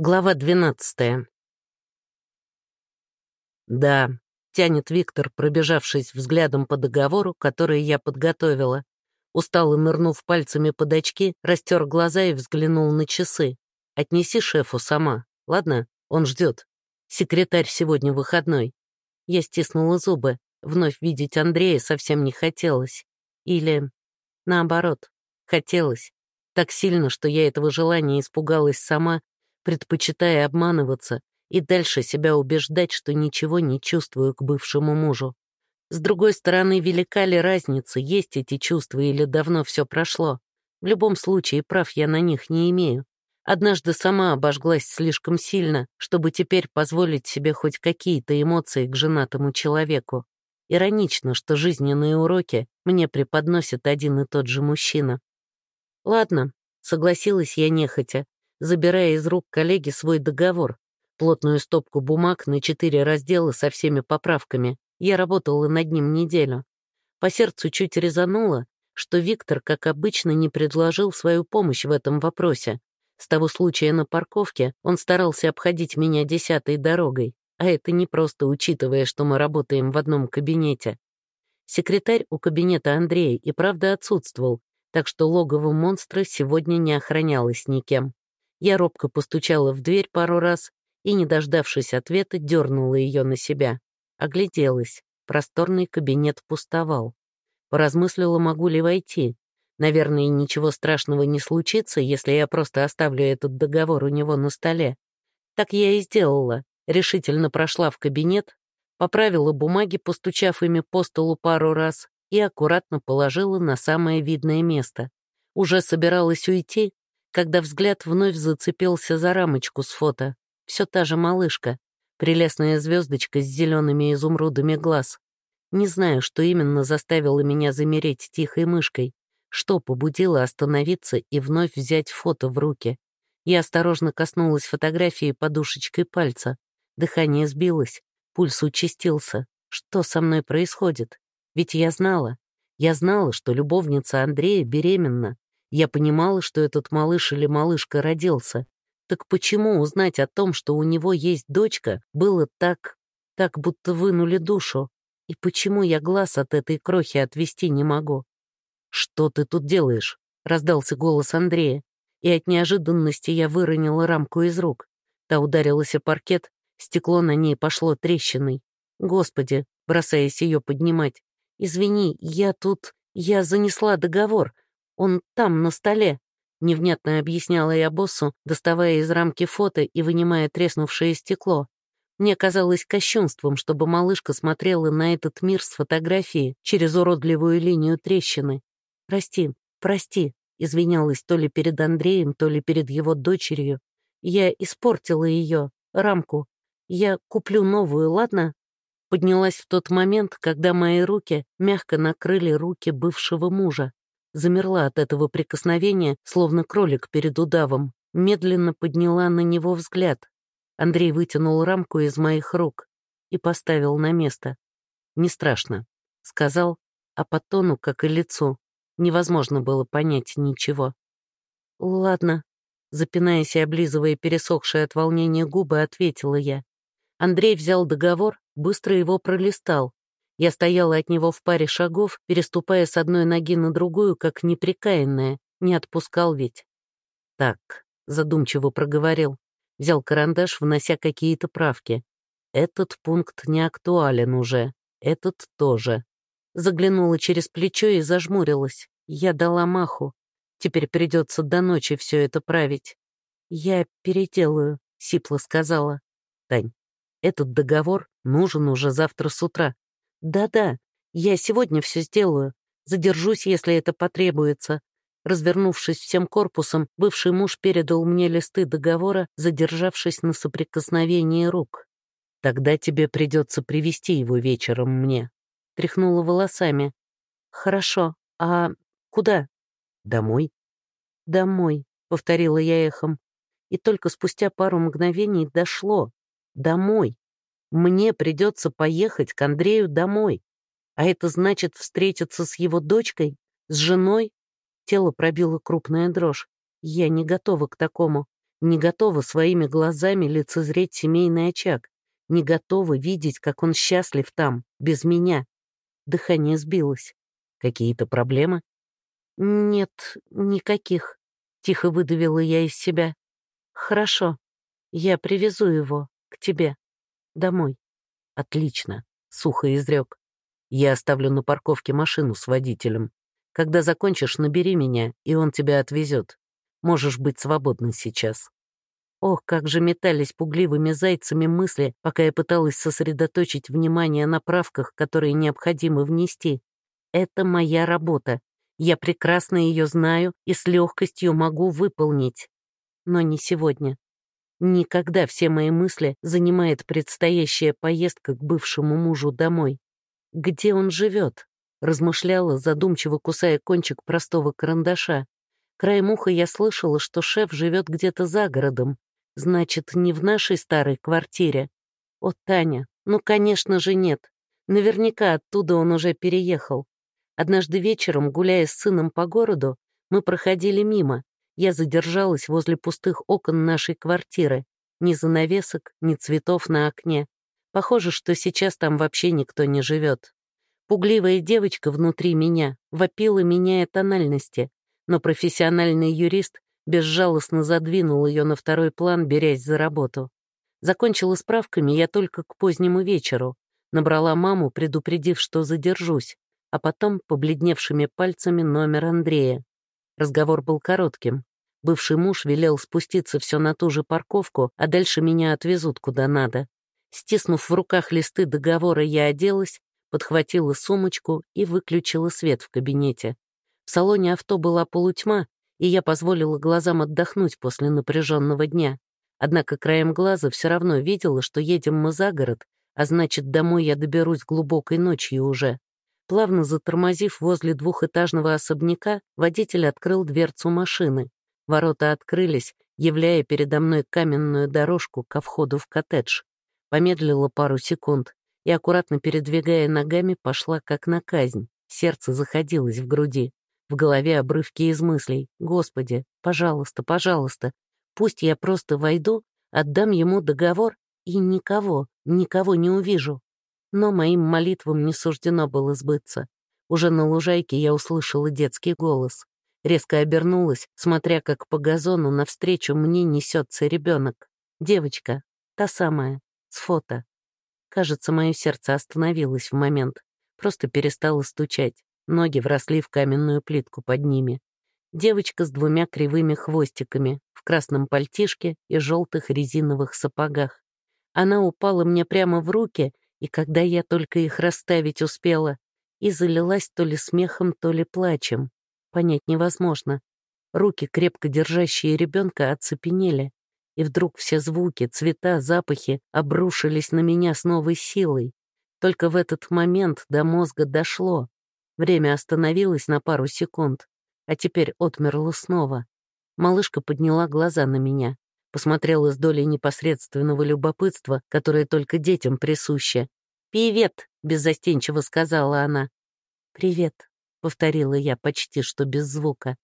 Глава двенадцатая. «Да», — тянет Виктор, пробежавшись взглядом по договору, который я подготовила. Устало нырнув пальцами под очки, растер глаза и взглянул на часы. «Отнеси шефу сама. Ладно, он ждет. Секретарь сегодня выходной». Я стиснула зубы. Вновь видеть Андрея совсем не хотелось. Или, наоборот, хотелось. Так сильно, что я этого желания испугалась сама предпочитая обманываться и дальше себя убеждать, что ничего не чувствую к бывшему мужу. С другой стороны, велика ли разница, есть эти чувства или давно все прошло? В любом случае, прав я на них не имею. Однажды сама обожглась слишком сильно, чтобы теперь позволить себе хоть какие-то эмоции к женатому человеку. Иронично, что жизненные уроки мне преподносит один и тот же мужчина. Ладно, согласилась я нехотя, забирая из рук коллеги свой договор, плотную стопку бумаг на четыре раздела со всеми поправками. Я работала над ним неделю. По сердцу чуть резануло, что Виктор, как обычно, не предложил свою помощь в этом вопросе. С того случая на парковке он старался обходить меня десятой дорогой, а это не просто учитывая, что мы работаем в одном кабинете. Секретарь у кабинета Андрея и правда отсутствовал, так что логово монстра сегодня не охранялось никем. Я робко постучала в дверь пару раз и, не дождавшись ответа, дернула ее на себя. Огляделась. Просторный кабинет пустовал. Поразмыслила, могу ли войти. Наверное, ничего страшного не случится, если я просто оставлю этот договор у него на столе. Так я и сделала. Решительно прошла в кабинет, поправила бумаги, постучав ими по столу пару раз, и аккуратно положила на самое видное место. Уже собиралась уйти, когда взгляд вновь зацепился за рамочку с фото. Все та же малышка, прелестная звездочка с зелеными изумрудами глаз. Не знаю, что именно заставило меня замереть тихой мышкой, что побудило остановиться и вновь взять фото в руки. Я осторожно коснулась фотографии подушечкой пальца. Дыхание сбилось, пульс участился. Что со мной происходит? Ведь я знала. Я знала, что любовница Андрея беременна. Я понимала, что этот малыш или малышка родился. Так почему узнать о том, что у него есть дочка, было так... так, будто вынули душу? И почему я глаз от этой крохи отвести не могу? «Что ты тут делаешь?» — раздался голос Андрея, и от неожиданности я выронила рамку из рук. Та ударилась о паркет, стекло на ней пошло трещиной. Господи, бросаясь ее поднимать. «Извини, я тут... я занесла договор. Он там, на столе», — невнятно объясняла я боссу, доставая из рамки фото и вынимая треснувшее стекло. Мне казалось кощунством, чтобы малышка смотрела на этот мир с фотографии через уродливую линию трещины. «Прости, прости», — извинялась то ли перед Андреем, то ли перед его дочерью. «Я испортила ее, рамку. Я куплю новую, ладно?» Поднялась в тот момент, когда мои руки мягко накрыли руки бывшего мужа замерла от этого прикосновения, словно кролик перед удавом, медленно подняла на него взгляд. Андрей вытянул рамку из моих рук и поставил на место. «Не страшно», — сказал, а по тону, как и лицу, невозможно было понять ничего. «Ладно», — запинаясь и облизывая пересохшие от волнения губы, ответила я. Андрей взял договор, быстро его пролистал, я стояла от него в паре шагов, переступая с одной ноги на другую, как неприкаянная, не отпускал ведь. «Так», — задумчиво проговорил, взял карандаш, внося какие-то правки. «Этот пункт не актуален уже, этот тоже». Заглянула через плечо и зажмурилась. Я дала маху. Теперь придется до ночи все это править. «Я переделаю», — Сипла сказала. «Тань, этот договор нужен уже завтра с утра. «Да-да, я сегодня все сделаю. Задержусь, если это потребуется». Развернувшись всем корпусом, бывший муж передал мне листы договора, задержавшись на соприкосновении рук. «Тогда тебе придется привести его вечером мне». Тряхнула волосами. «Хорошо. А куда?» «Домой». «Домой», — повторила я эхом. И только спустя пару мгновений дошло. «Домой». Мне придется поехать к Андрею домой. А это значит встретиться с его дочкой, с женой? Тело пробило крупная дрожь. Я не готова к такому. Не готова своими глазами лицезреть семейный очаг. Не готова видеть, как он счастлив там, без меня. Дыхание сбилось. Какие-то проблемы? Нет, никаких. Тихо выдавила я из себя. Хорошо. Я привезу его к тебе. Домой. Отлично. Сухо изрек. Я оставлю на парковке машину с водителем. Когда закончишь, набери меня, и он тебя отвезет. Можешь быть свободной сейчас. Ох, как же метались пугливыми зайцами мысли, пока я пыталась сосредоточить внимание на правках, которые необходимо внести. Это моя работа. Я прекрасно ее знаю и с легкостью могу выполнить. Но не сегодня. Никогда все мои мысли занимает предстоящая поездка к бывшему мужу домой. Где он живет? размышляла, задумчиво кусая кончик простого карандаша. Краем уха я слышала, что шеф живет где-то за городом. Значит, не в нашей старой квартире. О, Таня, ну, конечно же, нет. Наверняка оттуда он уже переехал. Однажды вечером, гуляя с сыном по городу, мы проходили мимо. Я задержалась возле пустых окон нашей квартиры. Ни занавесок, ни цветов на окне. Похоже, что сейчас там вообще никто не живет. Пугливая девочка внутри меня вопила, меняя тональности, но профессиональный юрист безжалостно задвинул ее на второй план, берясь за работу. Закончила справками я только к позднему вечеру. Набрала маму, предупредив, что задержусь, а потом побледневшими пальцами номер Андрея. Разговор был коротким. Бывший муж велел спуститься все на ту же парковку, а дальше меня отвезут куда надо. Стиснув в руках листы договора, я оделась, подхватила сумочку и выключила свет в кабинете. В салоне авто была полутьма, и я позволила глазам отдохнуть после напряженного дня. Однако краем глаза все равно видела, что едем мы за город, а значит, домой я доберусь глубокой ночью уже. Плавно затормозив возле двухэтажного особняка, водитель открыл дверцу машины. Ворота открылись, являя передо мной каменную дорожку ко входу в коттедж. Помедлила пару секунд, и, аккуратно передвигая ногами, пошла как на казнь. Сердце заходилось в груди. В голове обрывки из мыслей. «Господи, пожалуйста, пожалуйста, пусть я просто войду, отдам ему договор и никого, никого не увижу». Но моим молитвам не суждено было сбыться. Уже на лужайке я услышала детский голос. Резко обернулась, смотря как по газону навстречу мне несется ребенок. Девочка, та самая, с фото. Кажется, мое сердце остановилось в момент, просто перестало стучать, ноги вросли в каменную плитку под ними. Девочка с двумя кривыми хвостиками, в красном пальтишке и желтых резиновых сапогах. Она упала мне прямо в руки, и когда я только их расставить успела, и залилась то ли смехом, то ли плачем. Понять невозможно. Руки, крепко держащие ребенка, оцепенели и вдруг все звуки, цвета, запахи обрушились на меня с новой силой. Только в этот момент до мозга дошло. Время остановилось на пару секунд, а теперь отмерло снова. Малышка подняла глаза на меня, посмотрела с долей непосредственного любопытства, которое только детям присуще. «Привет!» — беззастенчиво сказала она. «Привет», — повторила я почти что без звука.